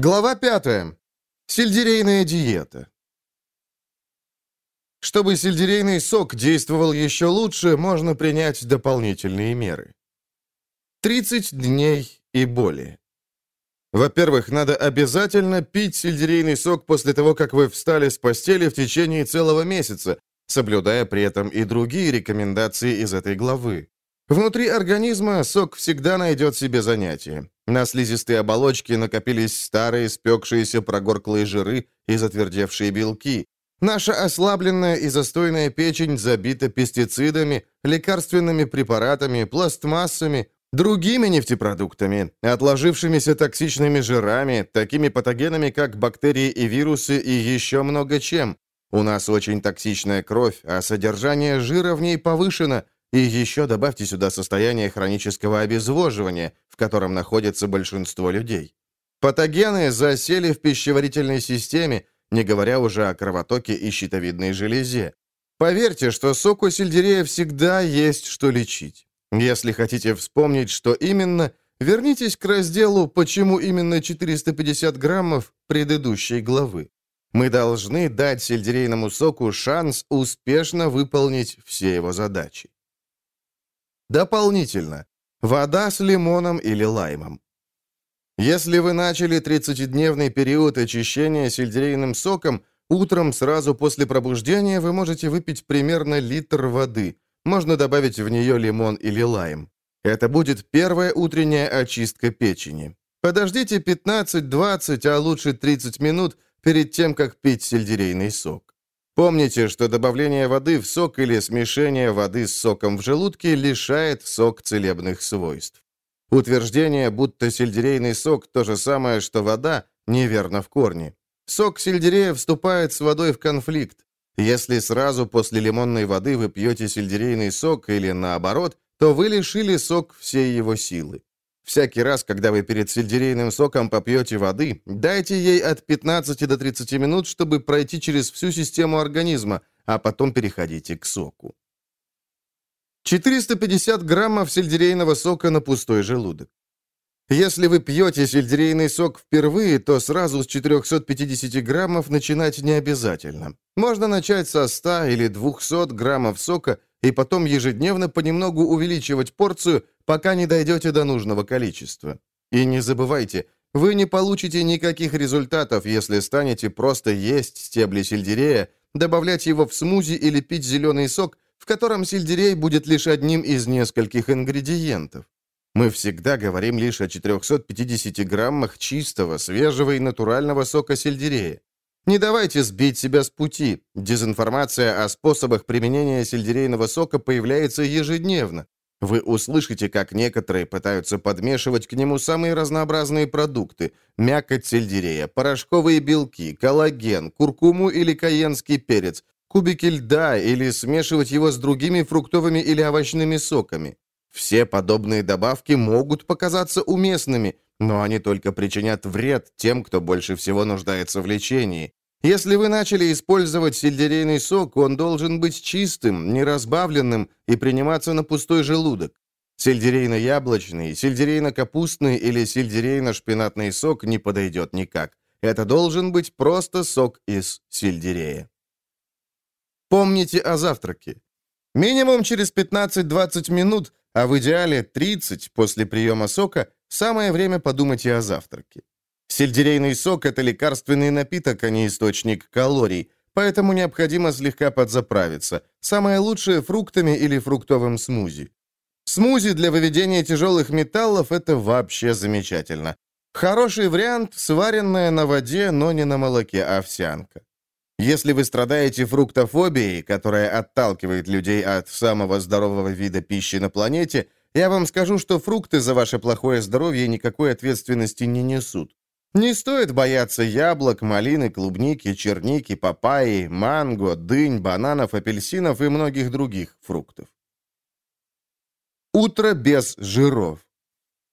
Глава 5. Сельдерейная диета. Чтобы сельдерейный сок действовал еще лучше, можно принять дополнительные меры. 30 дней и более. Во-первых, надо обязательно пить сельдерейный сок после того, как вы встали с постели в течение целого месяца, соблюдая при этом и другие рекомендации из этой главы. Внутри организма сок всегда найдет себе занятие. На слизистой оболочке накопились старые спекшиеся прогорклые жиры и затвердевшие белки. Наша ослабленная и застойная печень забита пестицидами, лекарственными препаратами, пластмассами, другими нефтепродуктами, отложившимися токсичными жирами, такими патогенами, как бактерии и вирусы и еще много чем. У нас очень токсичная кровь, а содержание жира в ней повышено – и еще добавьте сюда состояние хронического обезвоживания, в котором находится большинство людей. Патогены засели в пищеварительной системе, не говоря уже о кровотоке и щитовидной железе. Поверьте, что соку сельдерея всегда есть что лечить. Если хотите вспомнить, что именно, вернитесь к разделу «Почему именно 450 граммов» предыдущей главы. Мы должны дать сельдерейному соку шанс успешно выполнить все его задачи. Дополнительно. Вода с лимоном или лаймом. Если вы начали 30-дневный период очищения сельдерейным соком, утром сразу после пробуждения вы можете выпить примерно литр воды. Можно добавить в нее лимон или лайм. Это будет первая утренняя очистка печени. Подождите 15-20, а лучше 30 минут перед тем, как пить сельдерейный сок. Помните, что добавление воды в сок или смешение воды с соком в желудке лишает сок целебных свойств. Утверждение, будто сельдерейный сок – то же самое, что вода, неверно в корне. Сок сельдерея вступает с водой в конфликт. Если сразу после лимонной воды вы пьете сельдерейный сок или наоборот, то вы лишили сок всей его силы. Всякий раз, когда вы перед сельдерейным соком попьете воды, дайте ей от 15 до 30 минут, чтобы пройти через всю систему организма, а потом переходите к соку. 450 граммов сельдерейного сока на пустой желудок. Если вы пьете сельдерейный сок впервые, то сразу с 450 граммов начинать не обязательно. Можно начать со 100 или 200 граммов сока и потом ежедневно понемногу увеличивать порцию, пока не дойдете до нужного количества. И не забывайте, вы не получите никаких результатов, если станете просто есть стебли сельдерея, добавлять его в смузи или пить зеленый сок, в котором сельдерей будет лишь одним из нескольких ингредиентов. Мы всегда говорим лишь о 450 граммах чистого, свежего и натурального сока сельдерея. Не давайте сбить себя с пути. Дезинформация о способах применения сельдерейного сока появляется ежедневно. Вы услышите, как некоторые пытаются подмешивать к нему самые разнообразные продукты – мякоть сельдерея, порошковые белки, коллаген, куркуму или каенский перец, кубики льда или смешивать его с другими фруктовыми или овощными соками. Все подобные добавки могут показаться уместными, но они только причинят вред тем, кто больше всего нуждается в лечении. Если вы начали использовать сельдерейный сок, он должен быть чистым, неразбавленным и приниматься на пустой желудок. Сельдерейно-яблочный, сельдерейно-капустный или сельдерейно-шпинатный сок не подойдет никак. Это должен быть просто сок из сельдерея. Помните о завтраке. Минимум через 15-20 минут, а в идеале 30 после приема сока, самое время подумать и о завтраке. Сельдерейный сок – это лекарственный напиток, а не источник калорий, поэтому необходимо слегка подзаправиться. Самое лучшее – фруктами или фруктовым смузи. Смузи для выведения тяжелых металлов – это вообще замечательно. Хороший вариант – сваренная на воде, но не на молоке, овсянка. Если вы страдаете фруктофобией, которая отталкивает людей от самого здорового вида пищи на планете, я вам скажу, что фрукты за ваше плохое здоровье никакой ответственности не несут. Не стоит бояться яблок, малины, клубники, черники, папайи, манго, дынь, бананов, апельсинов и многих других фруктов. Утро без жиров.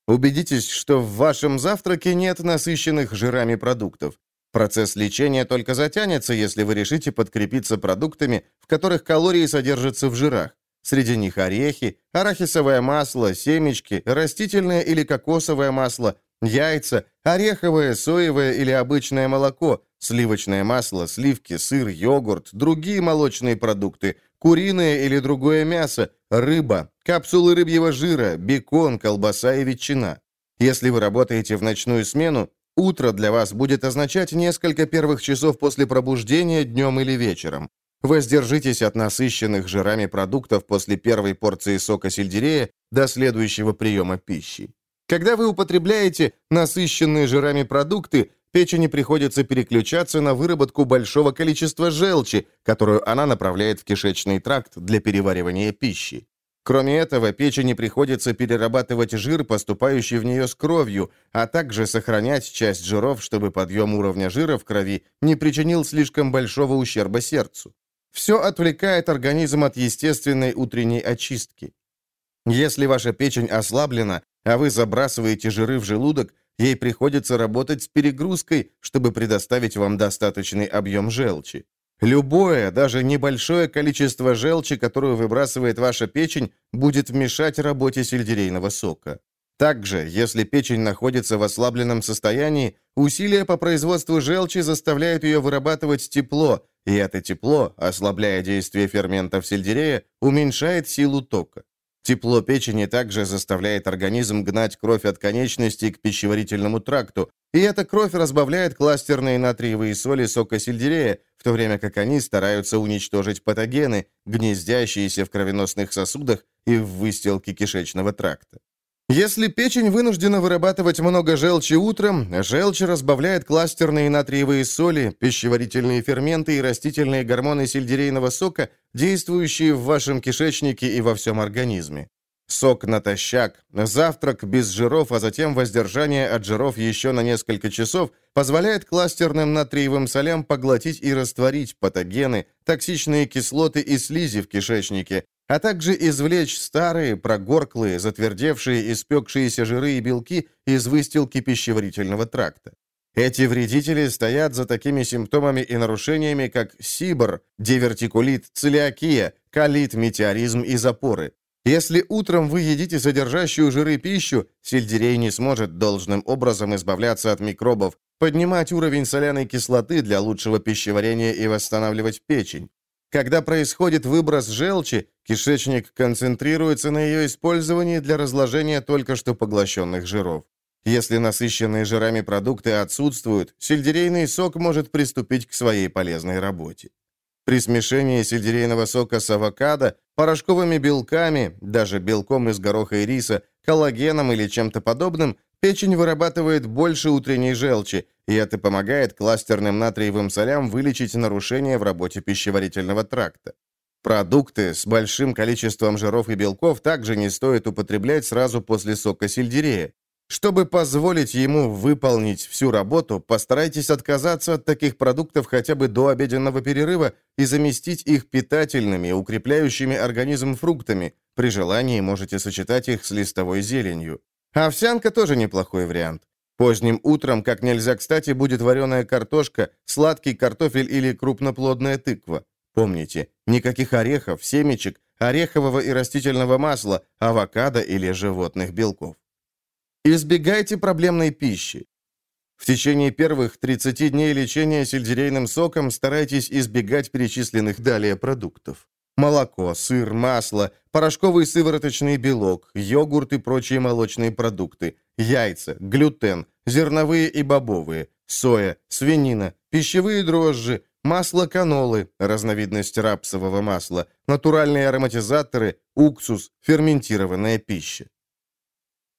Убедитесь, что в вашем завтраке нет насыщенных жирами продуктов. Процесс лечения только затянется, если вы решите подкрепиться продуктами, в которых калории содержатся в жирах. Среди них орехи, арахисовое масло, семечки, растительное или кокосовое масло, яйца, ореховое, соевое или обычное молоко, сливочное масло, сливки, сыр, йогурт, другие молочные продукты, куриное или другое мясо, рыба, капсулы рыбьего жира, бекон, колбаса и ветчина. Если вы работаете в ночную смену, утро для вас будет означать несколько первых часов после пробуждения днем или вечером. Воздержитесь от насыщенных жирами продуктов после первой порции сока сельдерея до следующего приема пищи. Когда вы употребляете насыщенные жирами продукты, печени приходится переключаться на выработку большого количества желчи, которую она направляет в кишечный тракт для переваривания пищи. Кроме этого, печени приходится перерабатывать жир, поступающий в нее с кровью, а также сохранять часть жиров, чтобы подъем уровня жира в крови не причинил слишком большого ущерба сердцу. Все отвлекает организм от естественной утренней очистки. Если ваша печень ослаблена, а вы забрасываете жиры в желудок, ей приходится работать с перегрузкой, чтобы предоставить вам достаточный объем желчи. Любое, даже небольшое количество желчи, которую выбрасывает ваша печень, будет мешать работе сельдерейного сока. Также, если печень находится в ослабленном состоянии, усилия по производству желчи заставляют ее вырабатывать тепло, и это тепло, ослабляя действие ферментов сельдерея, уменьшает силу тока. Тепло печени также заставляет организм гнать кровь от конечностей к пищеварительному тракту, и эта кровь разбавляет кластерные натриевые соли сока сельдерея, в то время как они стараются уничтожить патогены, гнездящиеся в кровеносных сосудах и в выстилке кишечного тракта. Если печень вынуждена вырабатывать много желчи утром, желчь разбавляет кластерные натриевые соли, пищеварительные ферменты и растительные гормоны сельдерейного сока, действующие в вашем кишечнике и во всем организме. Сок натощак, завтрак без жиров, а затем воздержание от жиров еще на несколько часов позволяет кластерным натриевым солям поглотить и растворить патогены, токсичные кислоты и слизи в кишечнике, а также извлечь старые, прогорклые, затвердевшие, испекшиеся жиры и белки из выстилки пищеварительного тракта. Эти вредители стоят за такими симптомами и нарушениями, как сибор, дивертикулит, целиакия, колит, метеоризм и запоры. Если утром вы едите содержащую жиры пищу, сельдерей не сможет должным образом избавляться от микробов, поднимать уровень соляной кислоты для лучшего пищеварения и восстанавливать печень. Когда происходит выброс желчи, кишечник концентрируется на ее использовании для разложения только что поглощенных жиров. Если насыщенные жирами продукты отсутствуют, сельдерейный сок может приступить к своей полезной работе. При смешении сельдерейного сока с авокадо, порошковыми белками, даже белком из гороха и риса, коллагеном или чем-то подобным, печень вырабатывает больше утренней желчи, и это помогает кластерным натриевым солям вылечить нарушения в работе пищеварительного тракта. Продукты с большим количеством жиров и белков также не стоит употреблять сразу после сока сельдерея. Чтобы позволить ему выполнить всю работу, постарайтесь отказаться от таких продуктов хотя бы до обеденного перерыва и заместить их питательными, укрепляющими организм фруктами. При желании можете сочетать их с листовой зеленью. Овсянка тоже неплохой вариант. Поздним утром, как нельзя кстати, будет вареная картошка, сладкий картофель или крупноплодная тыква. Помните, никаких орехов, семечек, орехового и растительного масла, авокадо или животных белков. Избегайте проблемной пищи. В течение первых 30 дней лечения сельдерейным соком старайтесь избегать перечисленных далее продуктов. Молоко, сыр, масло, порошковый сывороточный белок, йогурт и прочие молочные продукты, яйца, глютен, зерновые и бобовые, соя, свинина, пищевые дрожжи, масло канолы, разновидность рапсового масла, натуральные ароматизаторы, уксус, ферментированная пища.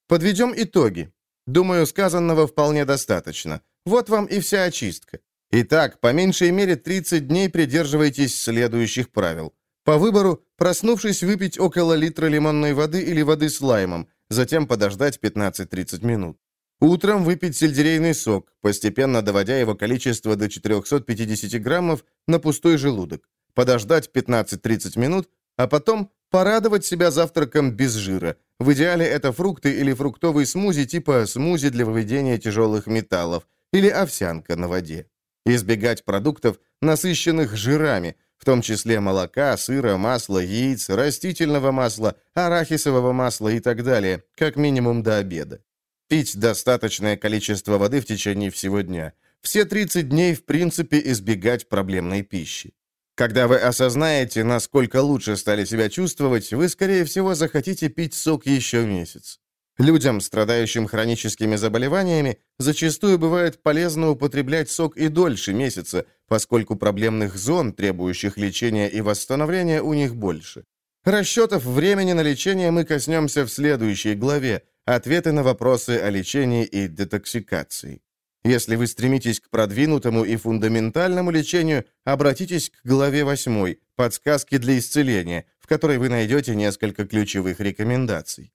Подведем итоги. Думаю, сказанного вполне достаточно. Вот вам и вся очистка. Итак, по меньшей мере 30 дней придерживайтесь следующих правил. По выбору, проснувшись, выпить около литра лимонной воды или воды с лаймом, затем подождать 15-30 минут. Утром выпить сельдерейный сок, постепенно доводя его количество до 450 граммов на пустой желудок. Подождать 15-30 минут, а потом порадовать себя завтраком без жира. В идеале это фрукты или фруктовый смузи типа смузи для выведения тяжелых металлов или овсянка на воде. Избегать продуктов, насыщенных жирами – в том числе молока, сыра, масла, яиц, растительного масла, арахисового масла и так далее, как минимум до обеда. Пить достаточное количество воды в течение всего дня. Все 30 дней, в принципе, избегать проблемной пищи. Когда вы осознаете, насколько лучше стали себя чувствовать, вы, скорее всего, захотите пить сок еще месяц. Людям, страдающим хроническими заболеваниями, зачастую бывает полезно употреблять сок и дольше месяца, поскольку проблемных зон, требующих лечения и восстановления, у них больше. Расчетов времени на лечение мы коснемся в следующей главе «Ответы на вопросы о лечении и детоксикации». Если вы стремитесь к продвинутому и фундаментальному лечению, обратитесь к главе 8 «Подсказки для исцеления», в которой вы найдете несколько ключевых рекомендаций.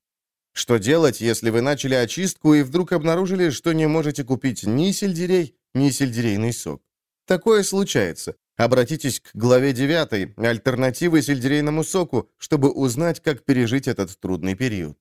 Что делать, если вы начали очистку и вдруг обнаружили, что не можете купить ни сельдерей, ни сельдерейный сок? Такое случается. Обратитесь к главе 9 «Альтернативы сельдерейному соку», чтобы узнать, как пережить этот трудный период.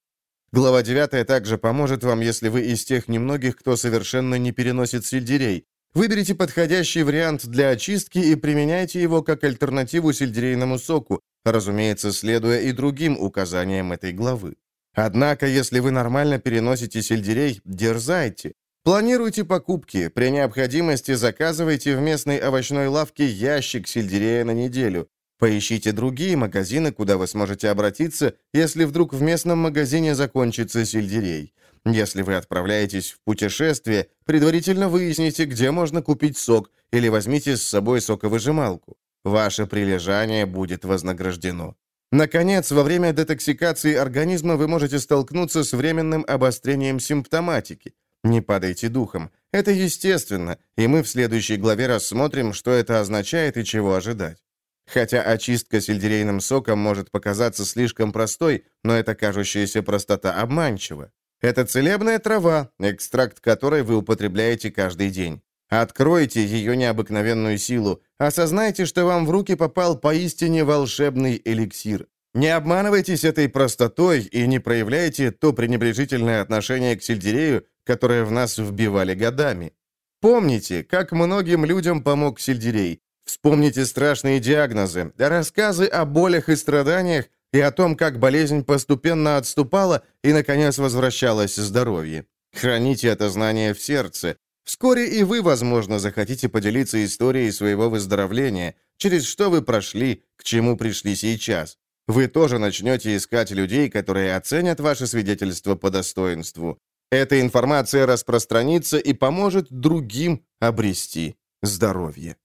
Глава 9 также поможет вам, если вы из тех немногих, кто совершенно не переносит сельдерей. Выберите подходящий вариант для очистки и применяйте его как альтернативу сельдерейному соку, разумеется, следуя и другим указаниям этой главы. Однако, если вы нормально переносите сельдерей, дерзайте. Планируйте покупки. При необходимости заказывайте в местной овощной лавке ящик сельдерея на неделю. Поищите другие магазины, куда вы сможете обратиться, если вдруг в местном магазине закончится сельдерей. Если вы отправляетесь в путешествие, предварительно выясните, где можно купить сок, или возьмите с собой соковыжималку. Ваше прилежание будет вознаграждено. Наконец, во время детоксикации организма вы можете столкнуться с временным обострением симптоматики. Не падайте духом. Это естественно, и мы в следующей главе рассмотрим, что это означает и чего ожидать. Хотя очистка сельдерейным соком может показаться слишком простой, но эта кажущаяся простота обманчива. Это целебная трава, экстракт которой вы употребляете каждый день. Откройте ее необыкновенную силу, осознайте, что вам в руки попал поистине волшебный эликсир. Не обманывайтесь этой простотой и не проявляйте то пренебрежительное отношение к сельдерею, которое в нас вбивали годами. Помните, как многим людям помог сельдерей. Вспомните страшные диагнозы, рассказы о болях и страданиях и о том, как болезнь постепенно отступала и, наконец, возвращалось здоровье. Храните это знание в сердце, Вскоре и вы, возможно, захотите поделиться историей своего выздоровления, через что вы прошли, к чему пришли сейчас. Вы тоже начнете искать людей, которые оценят ваше свидетельство по достоинству. Эта информация распространится и поможет другим обрести здоровье.